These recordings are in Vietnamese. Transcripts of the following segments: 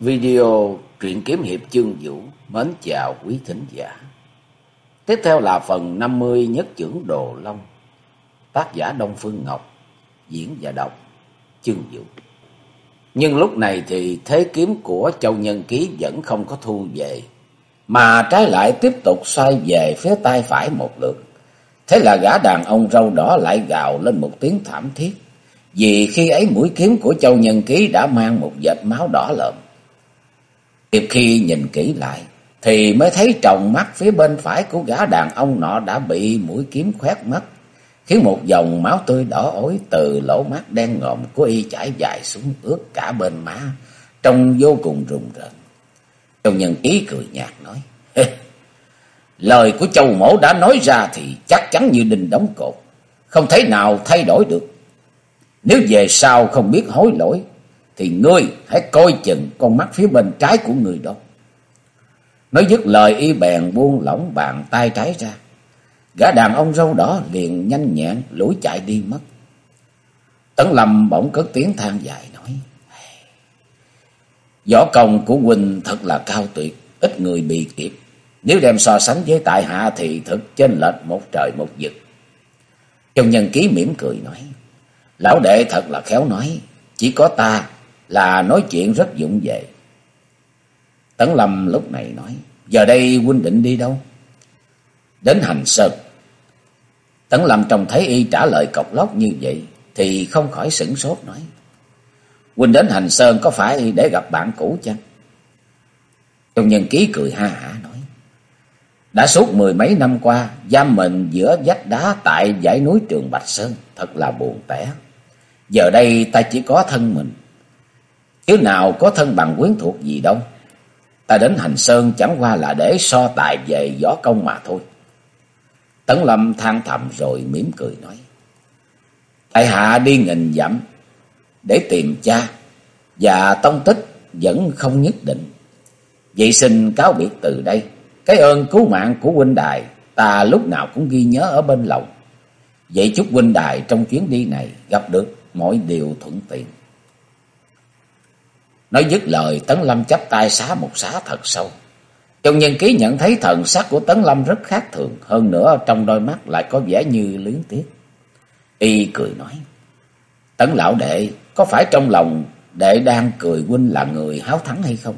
Video truyện kiếm hiệp chương vũ mến chào quý thính giả. Tiếp theo là phần 50 nhất trưởng Đồ Long. Tác giả Đông Phương Ngọc, diễn và đọc chương vũ. Nhưng lúc này thì thế kiếm của Châu Nhân Ký vẫn không có thu về, mà trái lại tiếp tục xoay về phía tay phải một lượt. Thế là gã đàn ông râu đỏ lại gào lên một tiếng thảm thiết, vì khi ấy mũi kiếm của Châu Nhân Ký đã mang một vệt máu đỏ lợm. Kịp khi nhìn kỹ lại, thì mới thấy tròng mắt phía bên phải của gã đàn ông nọ đã bị mũi kiếm khoét mất, khiến một dòng máu tươi đỏ ối từ lỗ mắt đen ngòm của y chảy dài xuống ướt cả bên má, trông vô cùng rùng rợn. Châu Nhân Ký cười nhạt nói, Lời của châu mổ đã nói ra thì chắc chắn như đinh đóng cột, không thể nào thay đổi được. Nếu về sau không biết hối lỗi, thì ngươi hãy coi chừng con mắt phía bên trái của người đó. Nói dứt lời y bèn buông lỏng bàn tay trái ra. Gã đàn ông râu đỏ liền nhanh nhẹn lủi chạy đi mất. Tấn Lâm bỗng cất tiếng than dài nói. Võ công của Huynh thật là cao tuyệt, ít người bị kịp. Nếu đem so sánh với tại hạ thì thực chênh lệch một trời một vực. Trong nhân ký mỉm cười nói. Lão đệ thật là khéo nói, chỉ có ta là nói chuyện rất dụng về. Tấn Lâm lúc này nói, giờ đây huynh định đi đâu? Đến Hành Sơn. Tấn Lâm trông thấy y trả lời cọc lóc như vậy, thì không khỏi sửng sốt nói. Huynh đến Hành Sơn có phải để gặp bạn cũ chăng? Trong nhân ký cười ha hả nói. Đã suốt mười mấy năm qua, giam mình giữa vách đá tại dãy núi Trường Bạch Sơn, thật là buồn tẻ. Giờ đây ta chỉ có thân mình, chứ nào có thân bằng quyến thuộc gì đâu. Ta đến Hành Sơn chẳng qua là để so tài về võ công mà thôi. Tấn Lâm than thầm rồi mỉm cười nói. Tại hạ đi nghìn dặm để tìm cha, và tông tích vẫn không nhất định. Vậy xin cáo biệt từ đây. Cái ơn cứu mạng của huynh đài ta lúc nào cũng ghi nhớ ở bên lòng. Vậy chúc huynh đài trong chuyến đi này gặp được mọi điều thuận tiện. Nói dứt lời, Tấn Lâm chắp tay xá một xá thật sâu. Trong nhân ký nhận thấy thần sắc của Tấn Lâm rất khác thường. Hơn nữa trong đôi mắt lại có vẻ như luyến tiếc. Y cười nói. Tấn lão đệ, có phải trong lòng đệ đang cười huynh là người háo thắng hay không?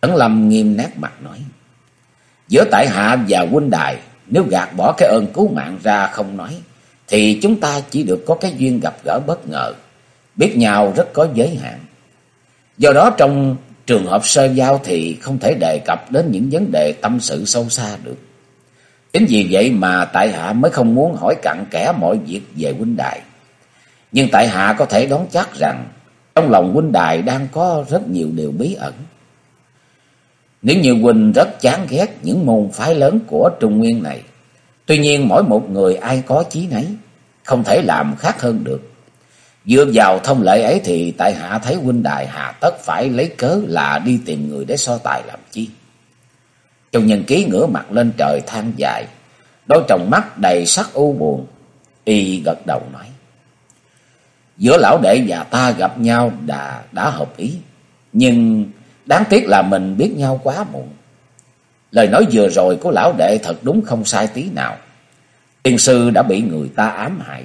Tấn Lâm nghiêm nét mặt nói. Giữa tại hạ và huynh đài, nếu gạt bỏ cái ơn cứu mạng ra không nói. Thì chúng ta chỉ được có cái duyên gặp gỡ bất ngờ. Biết nhau rất có giới hạn. Do đó trong trường hợp sơ giao thì không thể đề cập đến những vấn đề tâm sự sâu xa được. Chính vì vậy mà tại hạ mới không muốn hỏi cặn kẽ mọi việc về huynh đài. Nhưng tại hạ có thể đoán chắc rằng trong lòng huynh đài đang có rất nhiều điều bí ẩn. Nếu như huynh rất chán ghét những môn phái lớn của Trung Nguyên này, tuy nhiên mỗi một người ai có chí nấy, không thể làm khác hơn được. Dựa vào thông lệ ấy thì tại hạ thấy huynh đài hà tất phải lấy cớ là đi tìm người để so tài làm chi. Trong nhân ký ngửa mặt lên trời than dài, đôi tròng mắt đầy sắc u buồn, y gật đầu nói. Giữa lão đệ và ta gặp nhau đã, đã hợp ý, nhưng đáng tiếc là mình biết nhau quá muộn. Lời nói vừa rồi của lão đệ thật đúng không sai tí nào. Tiên sư đã bị người ta ám hại,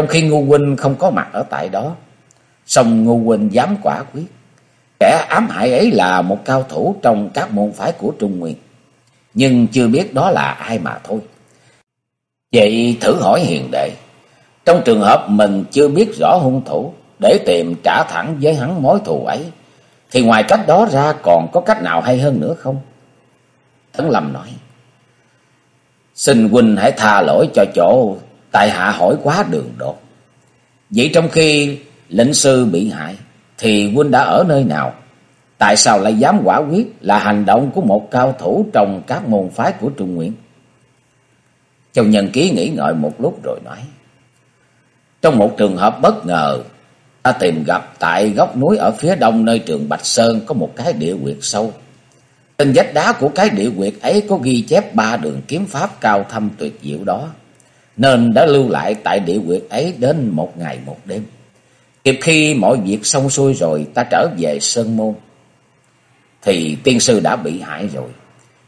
trong khi Ngô Huynh không có mặt ở tại đó, song Ngô Huynh dám quả quyết. Kẻ ám hại ấy là một cao thủ trong các môn phái của Trung Nguyên, nhưng chưa biết đó là ai mà thôi. Vậy thử hỏi hiền đệ, trong trường hợp mình chưa biết rõ hung thủ để tìm trả thẳng với hắn mối thù ấy, thì ngoài cách đó ra còn có cách nào hay hơn nữa không? Tấn Lâm nói, xin huynh hãy tha lỗi cho chỗ tại hạ hỏi quá đường đột. Vậy trong khi lệnh sư bị hại, thì huynh đã ở nơi nào? Tại sao lại dám quả quyết là hành động của một cao thủ trong các môn phái của Trung Nguyên? Châu Nhân Ký nghĩ ngợi một lúc rồi nói. Trong một trường hợp bất ngờ, ta tìm gặp tại góc núi ở phía đông nơi trường Bạch Sơn có một cái địa quyệt sâu. Trên vách đá của cái địa quyệt ấy có ghi chép ba đường kiếm pháp cao thâm tuyệt diệu đó nên đã lưu lại tại địa quyệt ấy đến một ngày một đêm. Kịp khi mọi việc xong xuôi rồi ta trở về Sơn Môn, thì tiên sư đã bị hại rồi.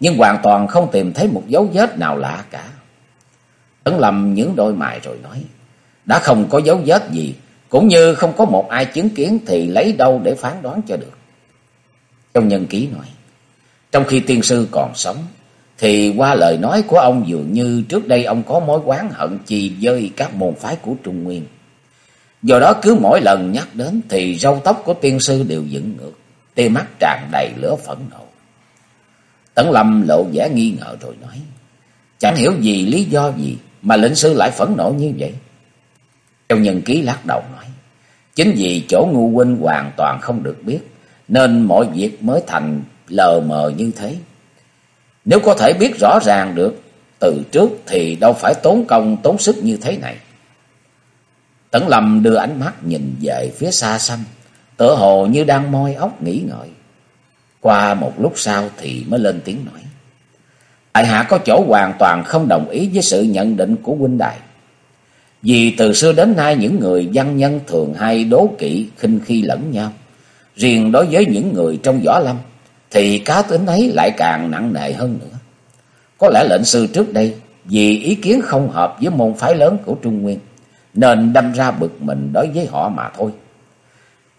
Nhưng hoàn toàn không tìm thấy một dấu vết nào lạ cả. Tấn lầm những đôi mày rồi nói. Đã không có dấu vết gì. Cũng như không có một ai chứng kiến thì lấy đâu để phán đoán cho được. Trong nhân ký nói. Trong khi tiên sư còn sống. Thì qua lời nói của ông dường như trước đây ông có mối quán hận chi với các môn phái của Trung Nguyên. Do đó cứ mỗi lần nhắc đến thì râu tóc của tiên sư đều dựng ngược, tia mắt tràn đầy lửa phẫn nộ. Tấn Lâm lộ vẻ nghi ngờ rồi nói, chẳng hiểu gì lý do gì mà lệnh sư lại phẫn nộ như vậy. Châu nhân ký lắc đầu nói, chính vì chỗ ngu huynh hoàn toàn không được biết, nên mọi việc mới thành lờ mờ như thế. Nếu có thể biết rõ ràng được từ trước thì đâu phải tốn công tốn sức như thế này. Tấn Lâm đưa ánh mắt nhìn về phía xa xăm, tựa hồ như đang moi óc nghĩ ngợi. Qua một lúc sau thì mới lên tiếng nói. Tại hạ có chỗ hoàn toàn không đồng ý với sự nhận định của huynh đài. Vì từ xưa đến nay những người văn nhân thường hay đố kỵ khinh khi lẫn nhau. Riêng đối với những người trong võ lâm thì cá tính ấy lại càng nặng nề hơn nữa. Có lẽ lệnh sư trước đây vì ý kiến không hợp với môn phái lớn của Trung Nguyên, nên đâm ra bực mình đối với họ mà thôi.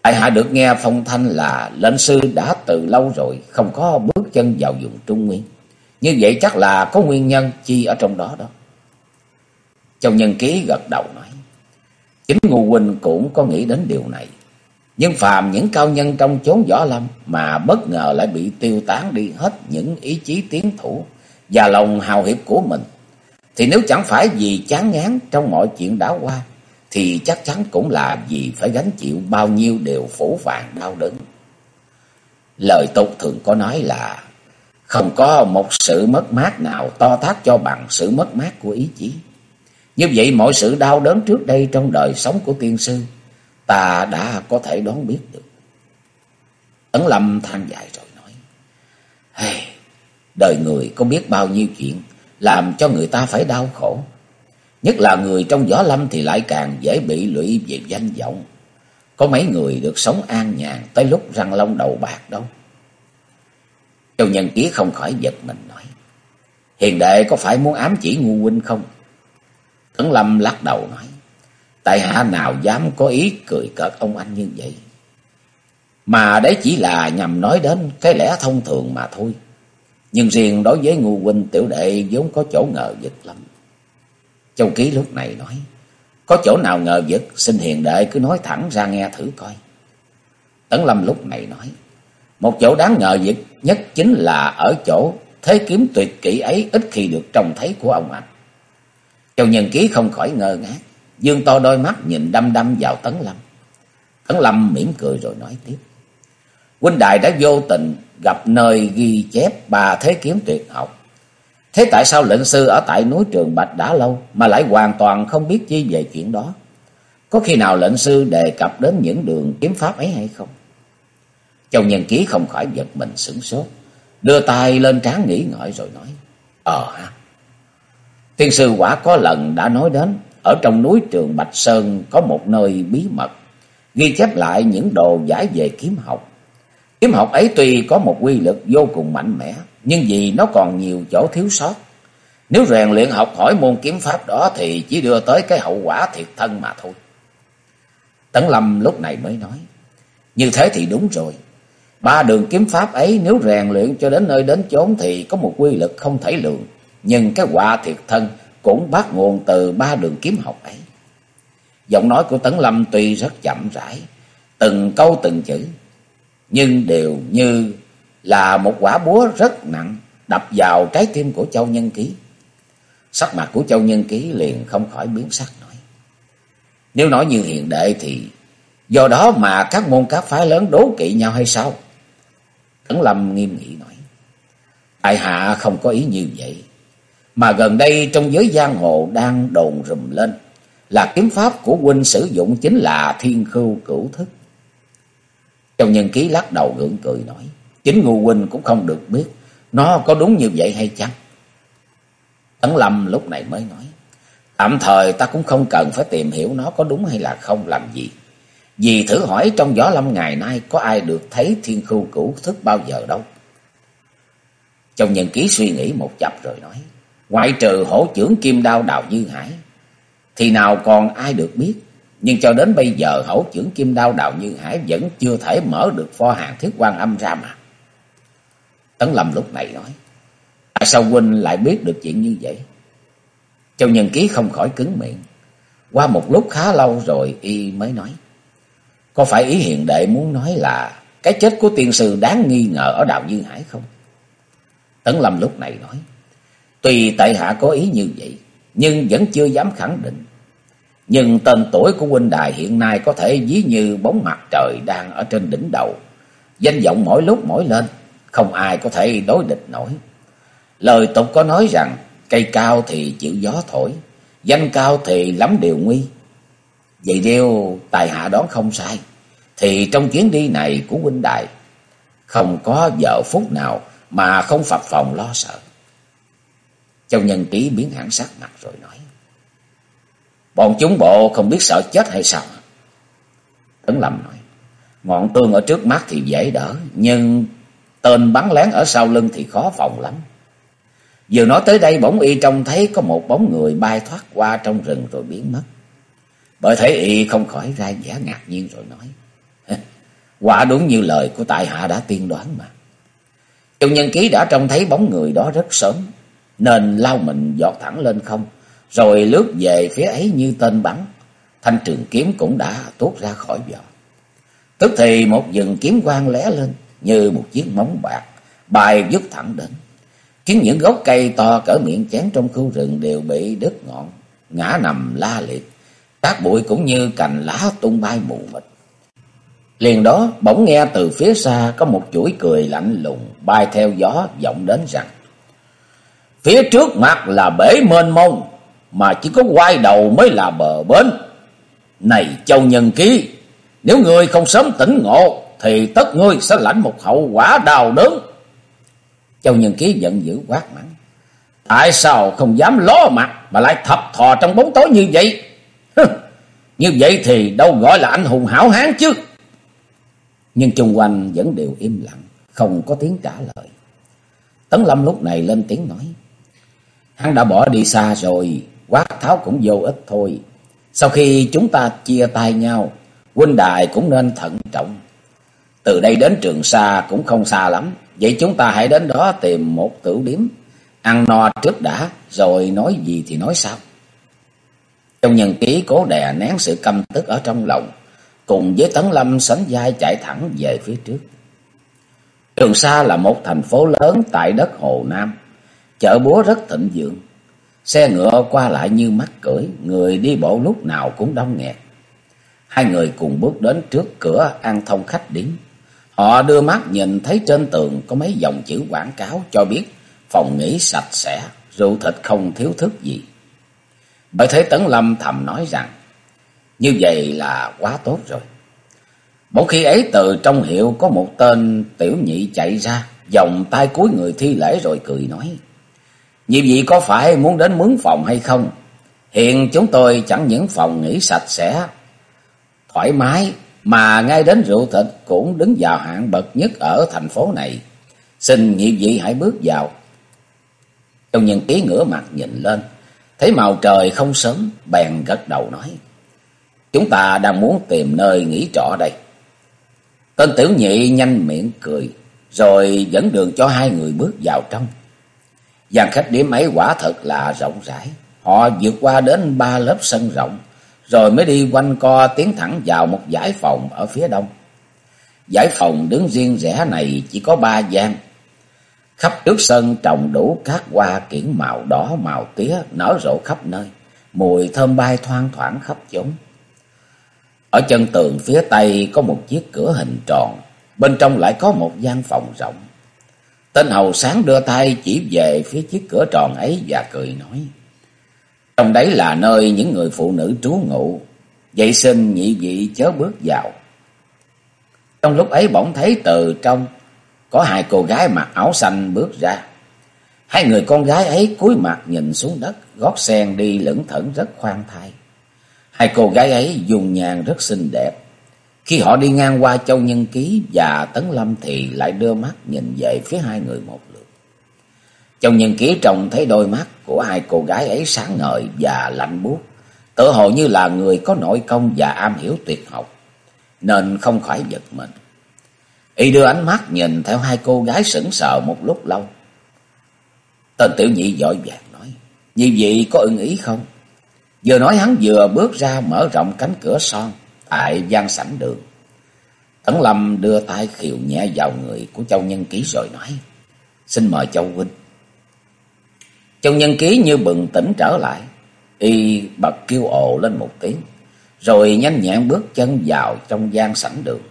Tại hạ được nghe phong thanh là lệnh sư đã từ lâu rồi không có bước chân vào vùng Trung Nguyên. Như vậy chắc là có nguyên nhân chi ở trong đó đó. Châu Nhân Ký gật đầu nói. Chính Ngô Huynh cũng có nghĩ đến điều này. Nhưng phàm những cao nhân trong chốn võ lâm mà bất ngờ lại bị tiêu tán đi hết những ý chí tiến thủ và lòng hào hiệp của mình. Thì nếu chẳng phải vì chán ngán trong mọi chuyện đã qua, thì chắc chắn cũng là vì phải gánh chịu bao nhiêu điều phủ vàng đau đớn. Lời tục thường có nói là không có một sự mất mát nào to tác cho bằng sự mất mát của ý chí. Như vậy mọi sự đau đớn trước đây trong đời sống của tiên sư ta đã có thể đoán biết được. Ấn Lâm than dài rồi nói. Hey, đời người có biết bao nhiêu chuyện làm cho người ta phải đau khổ. Nhất là người trong gió lâm thì lại càng dễ bị lụy về danh vọng. Có mấy người được sống an nhàn tới lúc răng long đầu bạc đâu. Châu Nhân Ký không khỏi giật mình nói. Hiền đệ có phải muốn ám chỉ ngu huynh không? Tấn Lâm lắc đầu nói. Tại hạ nào dám có ý cười cợt ông anh như vậy. Mà đấy chỉ là nhằm nói đến cái lẽ thông thường mà thôi. Nhưng riêng đối với ngu huynh tiểu đệ vốn có chỗ ngờ vực lắm. Châu Ký lúc này nói. Có chỗ nào ngờ vực xin hiền đệ cứ nói thẳng ra nghe thử coi. Tấn Lâm lúc này nói. Một chỗ đáng ngờ vực nhất chính là ở chỗ thế kiếm tuyệt kỹ ấy ít khi được trông thấy của ông anh. Châu Nhân Ký không khỏi ngơ ngác. Dương to đôi mắt nhìn đăm đăm vào Tấn Lâm. Tấn Lâm mỉm cười rồi nói tiếp. Huynh Đại đã vô tình gặp nơi ghi chép ba thế kiếm tuyệt học. Thế tại sao lệnh sư ở tại núi Trường Bạch đã lâu mà lại hoàn toàn không biết chi về chuyện đó? Có khi nào lệnh sư đề cập đến những đường kiếm pháp ấy hay không? Châu Nhân Ký không khỏi giật mình sửng sốt, đưa tay lên trán nghĩ ngợi rồi nói, Ờ ha, tiên sư quả có lần đã nói đến, ở trong núi Trường Bạch Sơn có một nơi bí mật, ghi chép lại những đồ giải về kiếm học. Kiếm học ấy tuy có một quy lực vô cùng mạnh mẽ, nhưng vì nó còn nhiều chỗ thiếu sót. Nếu rèn luyện học hỏi môn kiếm pháp đó thì chỉ đưa tới cái hậu quả thiệt thân mà thôi. Tấn Lâm lúc này mới nói, như thế thì đúng rồi. Ba đường kiếm pháp ấy nếu rèn luyện cho đến nơi đến chốn thì có một quy lực không thể lượng. Nhưng cái quả thiệt thân cũng bắt nguồn từ ba đường kiếm học ấy. Giọng nói của Tấn Lâm tuy rất chậm rãi, từng câu từng chữ, nhưng đều như là một quả búa rất nặng đập vào trái tim của Châu Nhân Ký. Sắc mặt của Châu Nhân Ký liền không khỏi biến sắc nói. Nếu nói như hiện đệ thì do đó mà các môn các phái lớn đố kỵ nhau hay sao? Tấn Lâm nghiêm nghị nói. Tại hạ không có ý như vậy. Mà gần đây trong giới giang hồ đang đồn rùm lên là kiếm pháp của huynh sử dụng chính là thiên khưu cửu thức. Châu Nhân Ký lắc đầu gượng cười nói. Chính Ngô Huynh cũng không được biết nó có đúng như vậy hay chăng? Tấn Lâm lúc này mới nói. Tạm thời ta cũng không cần phải tìm hiểu nó có đúng hay là không làm gì. Vì thử hỏi trong gió lâm ngày nay có ai được thấy thiên khưu cửu thức bao giờ đâu. Trong nhân ký suy nghĩ một chập rồi nói. Ngoại trừ hổ trưởng kim đao đào Như Hải. Thì nào còn ai được biết. Nhưng cho đến bây giờ hổ trưởng kim đao đào Như Hải vẫn chưa thể mở được pho hàng thiết quan âm ra mà. Tấn Lâm lúc này nói. Tại sao huynh lại biết được chuyện như vậy? Châu Nhân Ký không khỏi cứng miệng. Qua một lúc khá lâu rồi y mới nói. Có phải ý hiện đệ muốn nói là cái chết của tiên sư đáng nghi ngờ ở đào Như Hải không? Tấn Lâm lúc này nói. Tuy tại hạ có ý như vậy, nhưng vẫn chưa dám khẳng định. Nhưng tên tuổi của huynh đài hiện nay có thể ví như bóng mặt trời đang ở trên đỉnh đầu. Danh vọng mỗi lúc mỗi lên, không ai có thể đối địch nổi. Lời tục có nói rằng, cây cao thì chịu gió thổi, danh cao thì lắm điều nguy. Vậy điều tài hạ đoán không sai, thì trong chuyến đi này của huynh đài, không có giờ phút nào mà không phập phòng lo sợ. Châu Nhân Ký biến hẳn sắc mặt rồi nói. Bọn chúng bộ không biết sợ chết hay sao? Tấn Lâm nói. Ngọn tương ở trước mắt thì dễ đỡ, nhưng tên bắn lén ở sau lưng thì khó phòng lắm. Vừa nói tới đây bỗng y trông thấy có một bóng người bay thoát qua trong rừng rồi biến mất. Bởi thế y không khỏi ra vẻ ngạc nhiên rồi nói. Quả đúng như lời của tại hạ đã tiên đoán mà. Trung nhân ký đã trông thấy bóng người đó rất sớm, nên lao mình giọt thẳng lên không, rồi lướt về phía ấy như tên bắn. Thanh trường kiếm cũng đã tuốt ra khỏi vỏ. Tức thì một dừng kiếm quang lé lên, như một chiếc móng bạc, bài dứt thẳng đến. Khiến những gốc cây to cỡ miệng chén trong khu rừng đều bị đứt ngọn, ngã nằm la liệt. Các bụi cũng như cành lá tung bay mù mịt. Liền đó bỗng nghe từ phía xa có một chuỗi cười lạnh lùng bay theo gió vọng đến rằng Phía trước mặt là bể mênh mông mà chỉ có quay đầu mới là bờ bến. Này châu nhân ký, nếu ngươi không sớm tỉnh ngộ thì tất ngươi sẽ lãnh một hậu quả đau đớn. Châu nhân ký giận dữ quát mắng. Tại sao không dám ló mặt mà lại thập thò trong bóng tối như vậy? như vậy thì đâu gọi là anh hùng hảo hán chứ. Nhưng chung quanh vẫn đều im lặng, không có tiếng trả lời. Tấn Lâm lúc này lên tiếng nói. Hắn đã bỏ đi xa rồi, quát tháo cũng vô ích thôi. Sau khi chúng ta chia tay nhau, huynh đài cũng nên thận trọng. Từ đây đến Trường Sa cũng không xa lắm. Vậy chúng ta hãy đến đó tìm một tử điếm. Ăn no trước đã, rồi nói gì thì nói sao. Trong nhân ký cố đè nén sự căm tức ở trong lòng cùng với Tấn Lâm sánh vai chạy thẳng về phía trước. Trường Sa là một thành phố lớn tại đất Hồ Nam, chợ búa rất thịnh vượng. Xe ngựa qua lại như mắt cưỡi, người đi bộ lúc nào cũng đông nghẹt. Hai người cùng bước đến trước cửa an thông khách điếm. Họ đưa mắt nhìn thấy trên tường có mấy dòng chữ quảng cáo cho biết phòng nghỉ sạch sẽ, rượu thịt không thiếu thức gì. Bởi thế Tấn Lâm thầm nói rằng như vậy là quá tốt rồi. bỗng khi ấy từ trong hiệu có một tên tiểu nhị chạy ra, vòng tay cuối người thi lễ rồi cười nói nhiệm vậy có phải muốn đến mướn phòng hay không? Hiện chúng tôi chẳng những phòng nghỉ sạch sẽ, thoải mái, mà ngay đến rượu thịt cũng đứng vào hạng bậc nhất ở thành phố này. Xin nhiệm vị hãy bước vào. Trong nhân ký ngửa mặt nhìn lên, thấy màu trời không sớm, bèn gật đầu nói. Chúng ta đang muốn tìm nơi nghỉ trọ đây. Tên tiểu nhị nhanh miệng cười, rồi dẫn đường cho hai người bước vào trong. Giàn khách điểm ấy quả thật là rộng rãi. Họ vượt qua đến ba lớp sân rộng, rồi mới đi quanh co tiến thẳng vào một giải phòng ở phía đông. Giải phòng đứng riêng rẽ này chỉ có ba gian. Khắp trước sân trồng đủ các hoa kiển màu đỏ màu tía nở rộ khắp nơi. Mùi thơm bay thoang thoảng khắp chốn. Ở chân tường phía tây có một chiếc cửa hình tròn, bên trong lại có một gian phòng rộng. Tên hầu sáng đưa tay chỉ về phía chiếc cửa tròn ấy và cười nói. Trong đấy là nơi những người phụ nữ trú ngụ, vậy xin nhị vị chớ bước vào. Trong lúc ấy bỗng thấy từ trong có hai cô gái mặc áo xanh bước ra. Hai người con gái ấy cúi mặt nhìn xuống đất, gót sen đi lững thững rất khoan thai. Hai cô gái ấy dùng nhàn rất xinh đẹp. Khi họ đi ngang qua Châu Nhân Ký và Tấn Lâm thì lại đưa mắt nhìn về phía hai người một lượt. Châu Nhân Ký trông thấy đôi mắt của hai cô gái ấy sáng ngời và lạnh buốt, tự hồ như là người có nội công và am hiểu tuyệt học, nên không khỏi giật mình. Y đưa ánh mắt nhìn theo hai cô gái sững sờ một lúc lâu. Tên tiểu nhị giỏi vàng nói, như vậy có ưng ý không? Vừa nói hắn vừa bước ra mở rộng cánh cửa son tại gian sảnh đường. Tấn Lâm đưa tay khiều nhẹ vào người của Châu Nhân Ký rồi nói, xin mời Châu Huynh. Châu Nhân Ký như bừng tỉnh trở lại, y bật kêu ồ lên một tiếng, rồi nhanh nhẹn bước chân vào trong gian sảnh đường.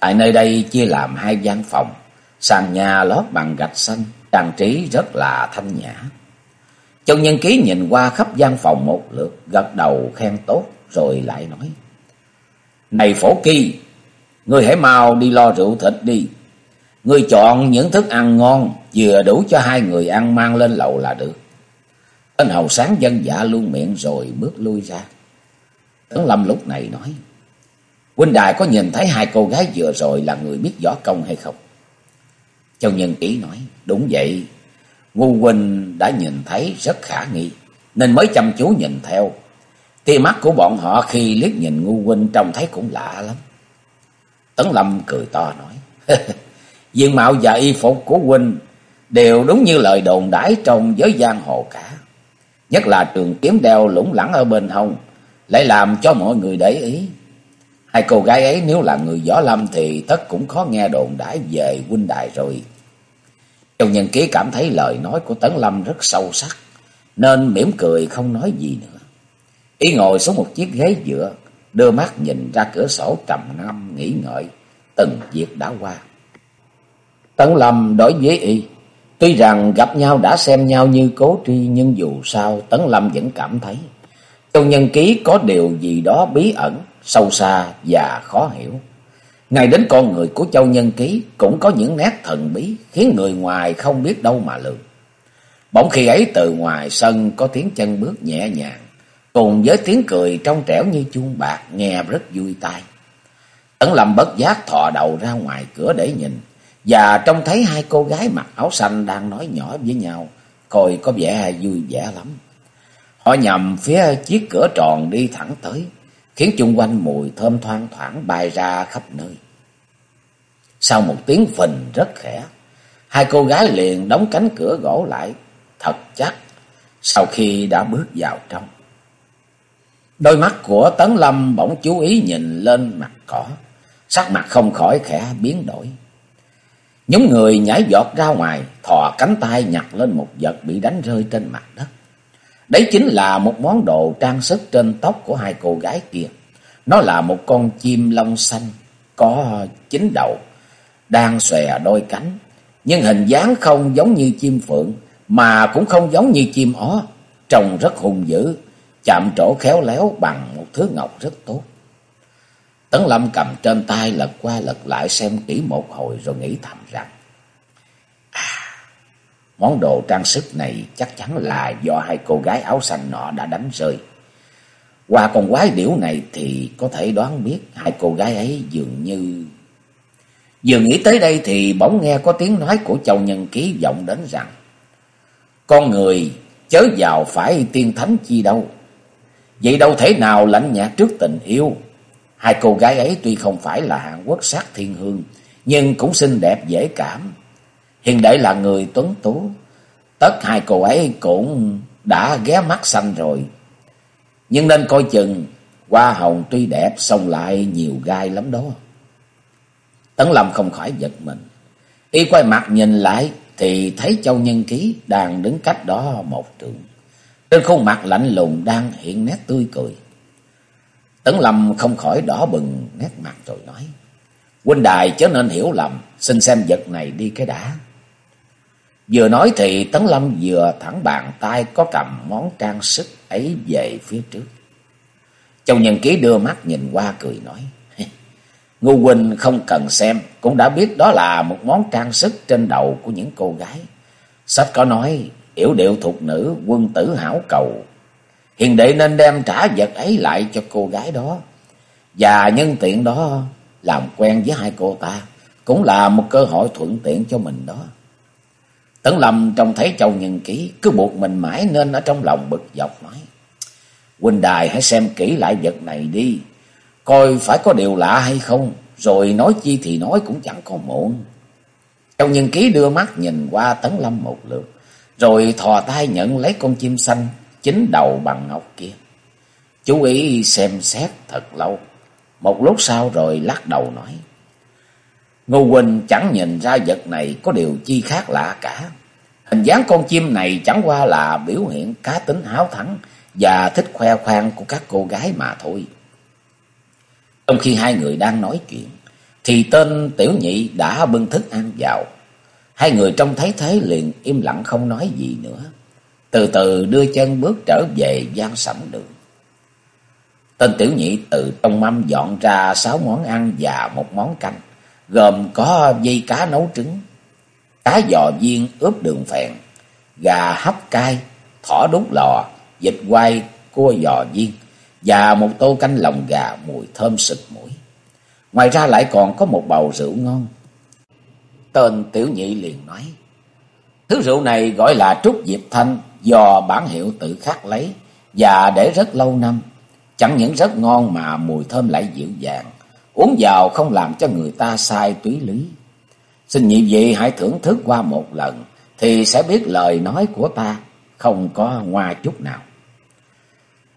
Tại nơi đây chia làm hai gian phòng, sàn nhà lót bằng gạch xanh, trang trí rất là thanh nhã. Châu Nhân Ký nhìn qua khắp gian phòng một lượt, gật đầu khen tốt, rồi lại nói. Này phổ kỳ, ngươi hãy mau đi lo rượu thịt đi. Ngươi chọn những thức ăn ngon, vừa đủ cho hai người ăn mang lên lầu là được. Tên hầu sáng dân dạ luôn miệng rồi bước lui ra. Tấn Lâm lúc này nói. Huynh đài có nhìn thấy hai cô gái vừa rồi là người biết võ công hay không? Châu Nhân Kỷ nói. Đúng vậy. Ngu huynh đã nhìn thấy rất khả nghi. Nên mới chăm chú nhìn theo. Tia mắt của bọn họ khi liếc nhìn ngu huynh trông thấy cũng lạ lắm. Tấn Lâm cười to nói. Dương mạo và y phục của huynh đều đúng như lời đồn đãi trong giới giang hồ cả. Nhất là trường kiếm đeo lủng lẳng ở bên hông, lại làm cho mọi người để ý. Hai cô gái ấy nếu là người võ lâm thì tất cũng khó nghe đồn đãi về huynh đài rồi. Châu Nhân Ký cảm thấy lời nói của Tấn Lâm rất sâu sắc, nên mỉm cười không nói gì nữa. Y ngồi xuống một chiếc ghế dựa, đưa mắt nhìn ra cửa sổ trầm ngâm nghĩ ngợi, từng việc đã qua. Tấn Lâm đối với Y, tuy rằng gặp nhau đã xem nhau như cố tri, nhưng dù sao Tấn Lâm vẫn cảm thấy Châu Nhân Ký có điều gì đó bí ẩn, sâu xa và khó hiểu. Ngay đến con người của Châu Nhân Ký cũng có những nét thần bí khiến người ngoài không biết đâu mà lường. Bỗng khi ấy từ ngoài sân có tiếng chân bước nhẹ nhàng, cùng với tiếng cười trong trẻo như chuông bạc nghe rất vui tai. Tấn Lâm bất giác thò đầu ra ngoài cửa để nhìn, và trông thấy hai cô gái mặc áo xanh đang nói nhỏ với nhau, coi có vẻ vui vẻ lắm. Họ nhầm phía chiếc cửa tròn đi thẳng tới, khiến chung quanh mùi thơm thoang thoảng bay ra khắp nơi. Sau một tiếng phình rất khẽ, hai cô gái liền đóng cánh cửa gỗ lại thật chắc sau khi đã bước vào trong. Đôi mắt của Tấn Lâm bỗng chú ý nhìn lên mặt cỏ, sắc mặt không khỏi khẽ biến đổi. Những người nhảy giọt ra ngoài, thò cánh tay nhặt lên một vật bị đánh rơi trên mặt đất. Đấy chính là một món đồ trang sức trên tóc của hai cô gái kia. Nó là một con chim lông xanh, có chín đầu, đang xòe đôi cánh. Nhưng hình dáng không giống như chim phượng, mà cũng không giống như chim ó. Trông rất hung dữ, chạm trổ khéo léo bằng một thứ ngọc rất tốt. Tấn Lâm cầm trên tay lật qua lật lại xem kỹ một hồi rồi nghĩ thầm rằng À, món đồ trang sức này chắc chắn là do hai cô gái áo xanh nọ đã đánh rơi. Qua con quái điểu này thì có thể đoán biết hai cô gái ấy dường như... Vừa nghĩ tới đây thì bỗng nghe có tiếng nói của Châu Nhân Ký vọng đến rằng Con người chớ vào phải tiên thánh chi đâu Vậy đâu thể nào lạnh nhạt trước tình yêu. Hai cô gái ấy tuy không phải là hạng quốc sắc thiên hương, nhưng cũng xinh đẹp dễ cảm. hiện đệ là người tuấn tú. Tất hai cô ấy cũng đã ghé mắt xanh rồi. Nhưng nên coi chừng, hoa hồng tuy đẹp, xong lại nhiều gai lắm đó. Tấn Lâm không khỏi giật mình. Y quay mặt nhìn lại, thì thấy Châu Nhân Ký đang đứng cách đó một trường. Trên khuôn mặt lạnh lùng đang hiện nét tươi cười. Tấn Lâm không khỏi đỏ bừng nét mặt rồi nói. Huynh đài chớ nên hiểu lầm, xin xem vật này đi cái đã. Vừa nói thì Tấn Lâm vừa thẳng bàn tay có cầm món trang sức ấy về phía trước. Châu Nhân Ký đưa mắt nhìn qua cười nói. ngô huynh không cần xem, cũng đã biết đó là một món trang sức trên đầu của những cô gái. Sách có nói yểu điệu thuộc nữ quân tử hảo cầu. Hiền đệ nên đem trả vật ấy lại cho cô gái đó. Và nhân tiện đó làm quen với hai cô ta cũng là một cơ hội thuận tiện cho mình đó. Tấn Lâm trông thấy Châu Nhân Ký cứ buộc mình mãi nên ở trong lòng bực dọc nói. Huynh đài hãy xem kỹ lại vật này đi. Coi phải có điều lạ hay không. Rồi nói chi thì nói cũng chẳng có muộn. Châu Nhân Ký đưa mắt nhìn qua Tấn Lâm một lượt. Rồi thò tay nhận lấy con chim xanh chính đầu bằng ngọc kia. Chú ý xem xét thật lâu. Một lúc sau rồi lắc đầu nói. Ngô Quỳnh chẳng nhìn ra vật này có điều chi khác lạ cả. Hình dáng con chim này chẳng qua là biểu hiện cá tính háo thắng và thích khoe khoang của các cô gái mà thôi. Trong khi hai người đang nói chuyện, thì tên tiểu nhị đã bưng thức ăn vào. Hai người trông thấy thế liền im lặng không nói gì nữa. Từ từ đưa chân bước trở về gian sẩm đường. Tên tiểu nhị từ trong mâm dọn ra sáu món ăn và một món canh, gồm có dây cá nấu trứng, cá giò viên ướp đường phèn, gà hấp cay, thỏ đút lò, vịt quay, cua giò viên và một tô canh lòng gà mùi thơm sực mũi. Ngoài ra lại còn có một bầu rượu ngon. Tên tiểu nhị liền nói, thứ rượu này gọi là Trúc Diệp Thanh do bản hiệu tự khắc lấy và để rất lâu năm. Chẳng những rất ngon mà mùi thơm lại dịu dàng, uống vào không làm cho người ta sai túy lý. Xin nhị vị hãy thưởng thức qua một lần thì sẽ biết lời nói của ta không có ngoa chút nào.